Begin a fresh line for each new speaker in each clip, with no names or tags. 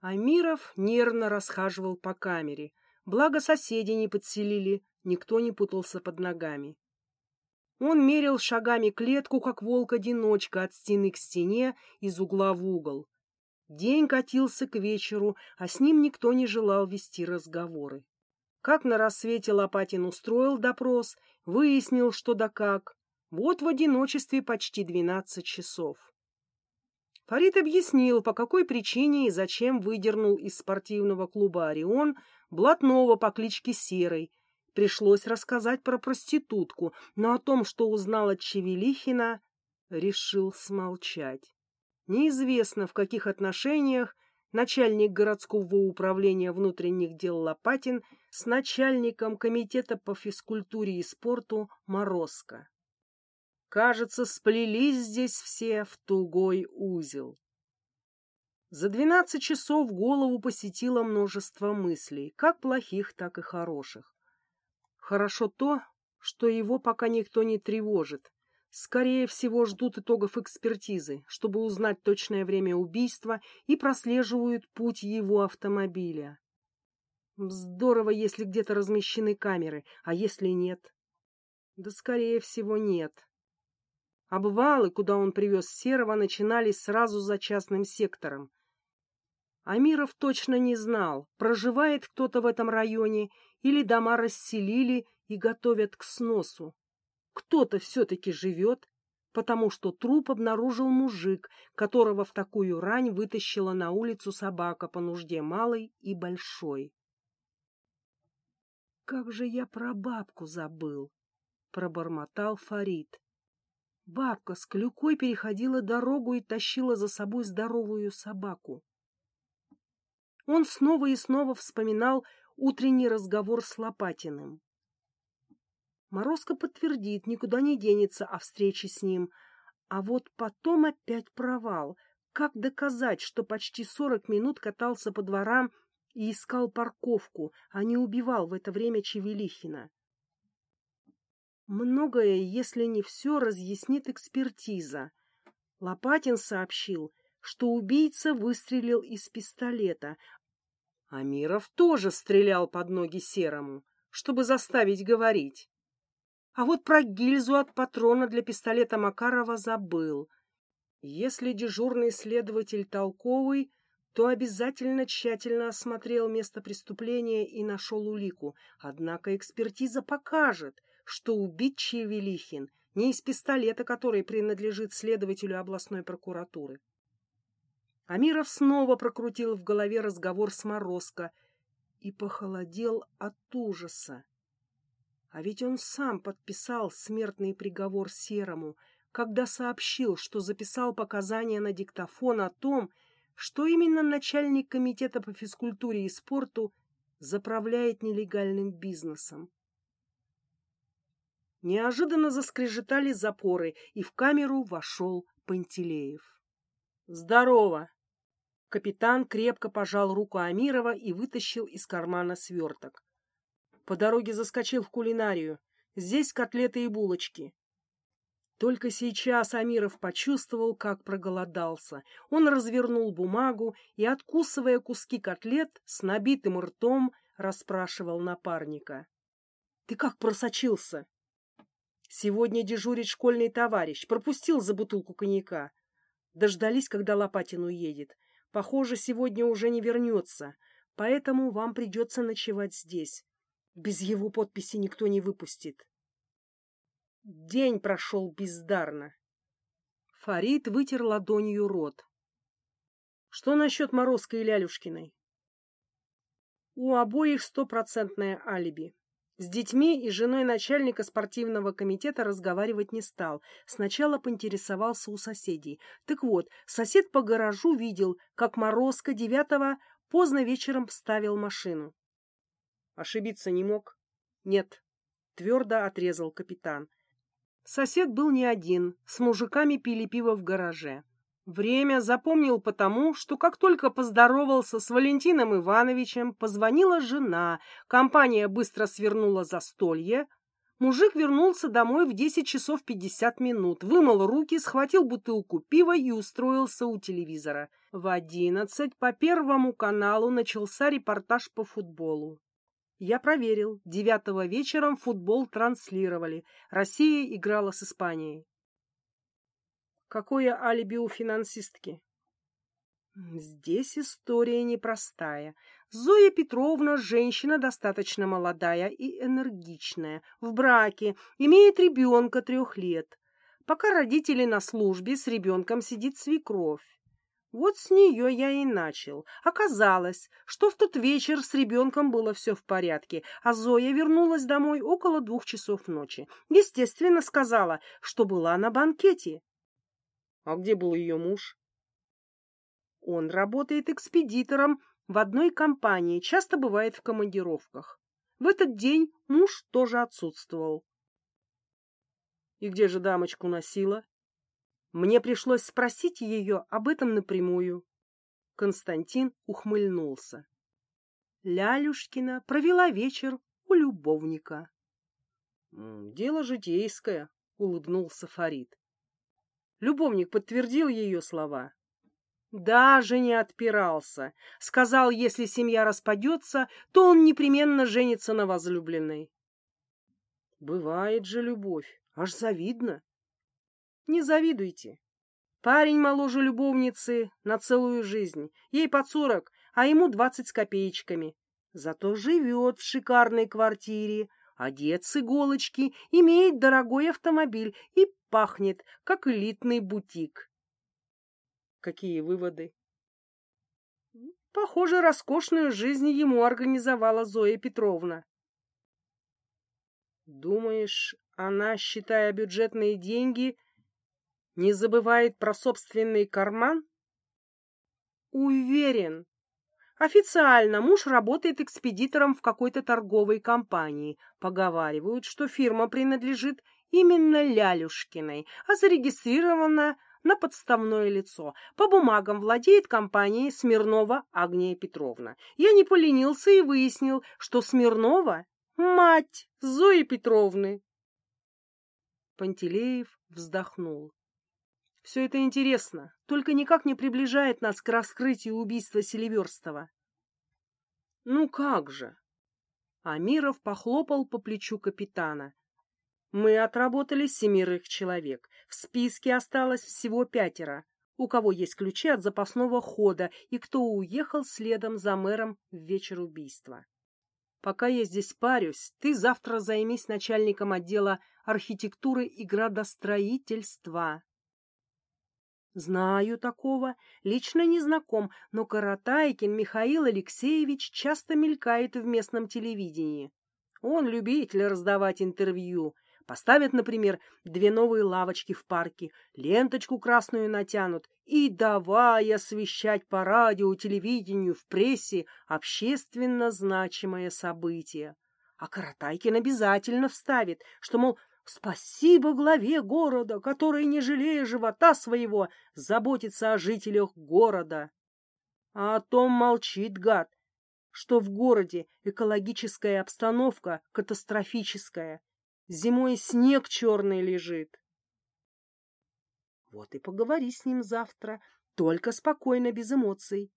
Амиров нервно расхаживал по камере. Благо соседи не подселили, никто не путался под ногами. Он мерил шагами клетку, как волк-одиночка, от стены к стене, из угла в угол. День катился к вечеру, а с ним никто не желал вести разговоры. Как на рассвете Лопатин устроил допрос, выяснил, что да как. Вот в одиночестве почти двенадцать часов. Фарид объяснил, по какой причине и зачем выдернул из спортивного клуба «Орион» блатного по кличке Серый, Пришлось рассказать про проститутку, но о том, что узнал от Чевелихина, решил смолчать. Неизвестно, в каких отношениях начальник городского управления внутренних дел Лопатин с начальником комитета по физкультуре и спорту Морозко. Кажется, сплелись здесь все в тугой узел. За двенадцать часов голову посетило множество мыслей, как плохих, так и хороших. Хорошо то, что его пока никто не тревожит. Скорее всего, ждут итогов экспертизы, чтобы узнать точное время убийства и прослеживают путь его автомобиля. Здорово, если где-то размещены камеры, а если нет? Да, скорее всего, нет. Обвалы, куда он привез Серого, начинались сразу за частным сектором. Амиров точно не знал, проживает кто-то в этом районе или дома расселили и готовят к сносу. Кто-то все-таки живет, потому что труп обнаружил мужик, которого в такую рань вытащила на улицу собака по нужде малой и большой. «Как же я про бабку забыл!» — пробормотал Фарид. Бабка с клюкой переходила дорогу и тащила за собой здоровую собаку. Он снова и снова вспоминал утренний разговор с Лопатиным. Морозко подтвердит, никуда не денется о встрече с ним. А вот потом опять провал. Как доказать, что почти сорок минут катался по дворам и искал парковку, а не убивал в это время Чевелихина? Многое, если не все, разъяснит экспертиза. Лопатин сообщил, что убийца выстрелил из пистолета, Амиров тоже стрелял под ноги Серому, чтобы заставить говорить. А вот про гильзу от патрона для пистолета Макарова забыл. Если дежурный следователь толковый, то обязательно тщательно осмотрел место преступления и нашел улику. Однако экспертиза покажет, что убит Чевелихин не из пистолета, который принадлежит следователю областной прокуратуры. Амиров снова прокрутил в голове разговор с Морозко и похолодел от ужаса. А ведь он сам подписал смертный приговор Серому, когда сообщил, что записал показания на диктофон о том, что именно начальник комитета по физкультуре и спорту заправляет нелегальным бизнесом. Неожиданно заскрежетали запоры, и в камеру вошел Пантелеев. «Здорово!» Капитан крепко пожал руку Амирова и вытащил из кармана сверток. По дороге заскочил в кулинарию. Здесь котлеты и булочки. Только сейчас Амиров почувствовал, как проголодался. Он развернул бумагу и, откусывая куски котлет, с набитым ртом расспрашивал напарника. — Ты как просочился? — Сегодня дежурит школьный товарищ. Пропустил за бутылку коньяка. Дождались, когда Лопатин уедет. Похоже, сегодня уже не вернется, поэтому вам придется ночевать здесь. Без его подписи никто не выпустит. День прошел бездарно. Фарид вытер ладонью рот. Что насчет Морозкой и Лялюшкиной? У обоих стопроцентное алиби. С детьми и женой начальника спортивного комитета разговаривать не стал. Сначала поинтересовался у соседей. Так вот, сосед по гаражу видел, как Морозко девятого поздно вечером ставил машину. Ошибиться не мог? Нет, твердо отрезал капитан. Сосед был не один, с мужиками пили пиво в гараже. Время запомнил потому, что как только поздоровался с Валентином Ивановичем, позвонила жена, компания быстро свернула застолье, Мужик вернулся домой в десять часов пятьдесят минут, вымыл руки, схватил бутылку пива и устроился у телевизора. В одиннадцать по Первому каналу начался репортаж по футболу. Я проверил. Девятого вечером футбол транслировали. Россия играла с Испанией. Какое алиби у финансистки? Здесь история непростая. Зоя Петровна женщина достаточно молодая и энергичная, в браке, имеет ребенка трех лет. Пока родители на службе, с ребенком сидит свекровь. Вот с нее я и начал. Оказалось, что в тот вечер с ребенком было все в порядке, а Зоя вернулась домой около двух часов ночи. Естественно, сказала, что была на банкете. А где был ее муж? Он работает экспедитором в одной компании, часто бывает в командировках. В этот день муж тоже отсутствовал. И где же дамочку носила? Мне пришлось спросить ее об этом напрямую. Константин ухмыльнулся. Лялюшкина провела вечер у любовника. Дело житейское, улыбнулся Фарид. Любовник подтвердил ее слова. Даже не отпирался. Сказал, если семья распадется, то он непременно женится на возлюбленной. Бывает же любовь, аж завидно. Не завидуйте. Парень моложе любовницы на целую жизнь. Ей под сорок, а ему двадцать с копеечками. Зато живет в шикарной квартире, одет с иголочки, имеет дорогой автомобиль и пахнет, как элитный бутик. Какие выводы? Похоже, роскошную жизнь ему организовала Зоя Петровна. Думаешь, она, считая бюджетные деньги, не забывает про собственный карман? Уверен. Официально муж работает экспедитором в какой-то торговой компании. Поговаривают, что фирма принадлежит именно Лялюшкиной, а зарегистрирована на подставное лицо. По бумагам владеет компанией Смирнова Агния Петровна. Я не поленился и выяснил, что Смирнова — мать Зои Петровны. Пантелеев вздохнул. Все это интересно, только никак не приближает нас к раскрытию убийства Селиверстова. Ну как же? Амиров похлопал по плечу капитана. Мы отработали семерых человек. В списке осталось всего пятеро. У кого есть ключи от запасного хода и кто уехал следом за мэром в вечер убийства. Пока я здесь парюсь, ты завтра займись начальником отдела архитектуры и градостроительства. Знаю такого, лично не знаком, но Каратайкин Михаил Алексеевич часто мелькает в местном телевидении. Он любитель раздавать интервью, Поставят, например, две новые лавочки в парке, ленточку красную натянут и давай освещать по радио, телевидению, в прессе общественно значимое событие. А Каратайкин обязательно вставит, что, мол, спасибо главе города, который, не жалея живота своего, заботится о жителях города. А о том молчит гад, что в городе экологическая обстановка катастрофическая, Зимой снег черный лежит. Вот и поговори с ним завтра, только спокойно, без эмоций.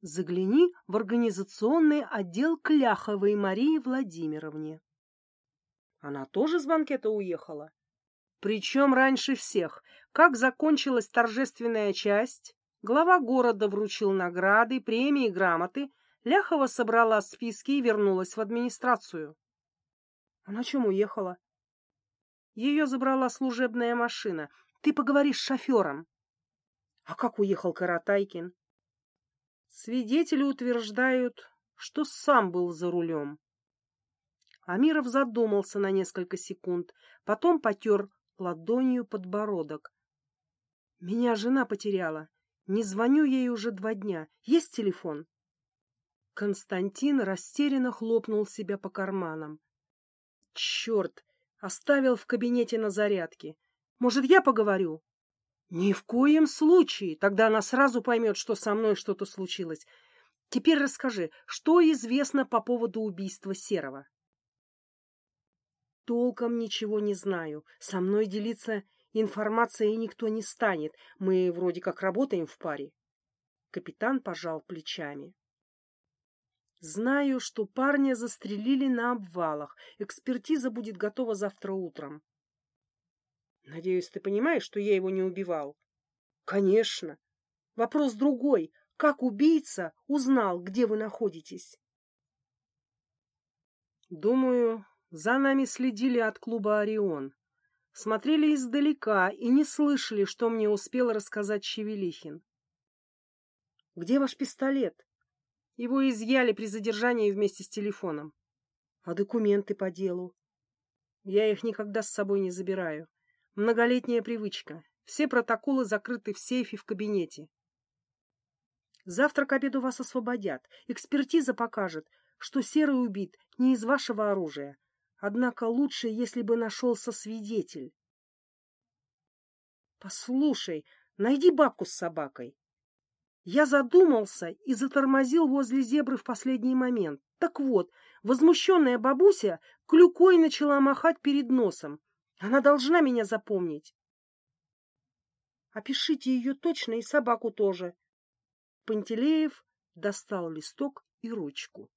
Загляни в организационный отдел Кляховой Марии Владимировне. Она тоже с банкета уехала? Причем раньше всех. Как закончилась торжественная часть, глава города вручил награды, премии, грамоты, Ляхова собрала списки и вернулась в администрацию. А на чем уехала? Ее забрала служебная машина. Ты поговори с шофером. А как уехал Каратайкин? Свидетели утверждают, что сам был за рулем. Амиров задумался на несколько секунд, потом потер ладонью подбородок. Меня жена потеряла. Не звоню ей уже два дня. Есть телефон? Константин растерянно хлопнул себя по карманам. Черт, оставил в кабинете на зарядке. Может, я поговорю? Ни в коем случае. Тогда она сразу поймет, что со мной что-то случилось. Теперь расскажи, что известно по поводу убийства Серого? Толком ничего не знаю. Со мной делиться информацией никто не станет. Мы вроде как работаем в паре. Капитан пожал плечами. Знаю, что парня застрелили на обвалах. Экспертиза будет готова завтра утром. Надеюсь, ты понимаешь, что я его не убивал? Конечно. Вопрос другой. Как убийца узнал, где вы находитесь? Думаю, за нами следили от клуба «Орион». Смотрели издалека и не слышали, что мне успел рассказать Щевелихин. «Где ваш пистолет?» Его изъяли при задержании вместе с телефоном. А документы по делу? Я их никогда с собой не забираю. Многолетняя привычка. Все протоколы закрыты в сейфе в кабинете. Завтра к обеду вас освободят. Экспертиза покажет, что Серый убит не из вашего оружия. Однако лучше, если бы нашелся свидетель. Послушай, найди бабку с собакой. Я задумался и затормозил возле зебры в последний момент. Так вот, возмущенная бабуся клюкой начала махать перед носом. Она должна меня запомнить. Опишите ее точно и собаку тоже. Пантелеев достал листок и ручку.